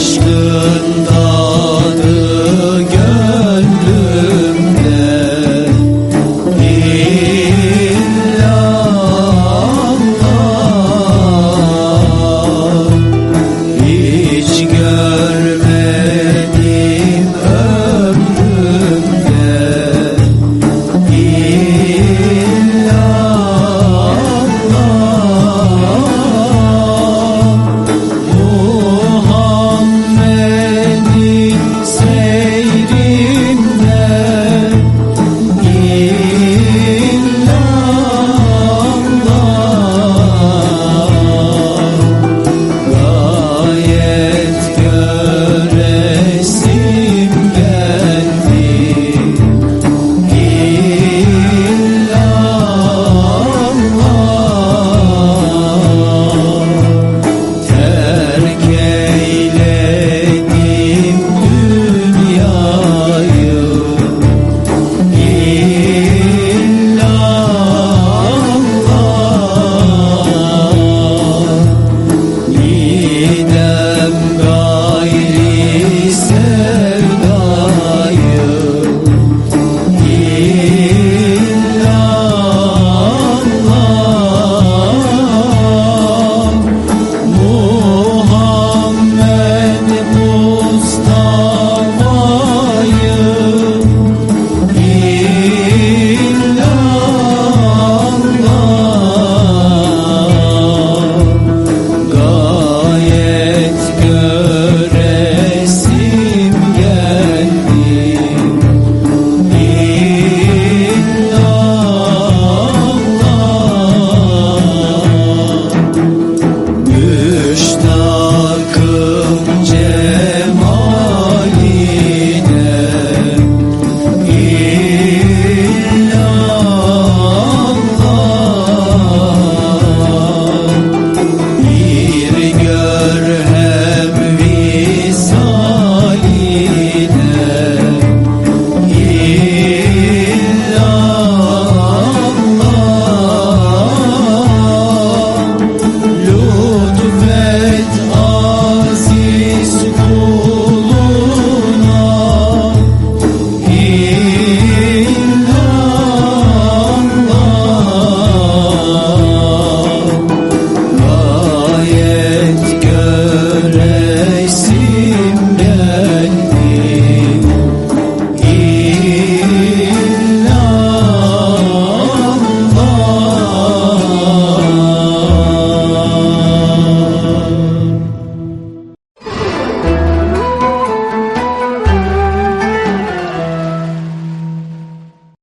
aşkından.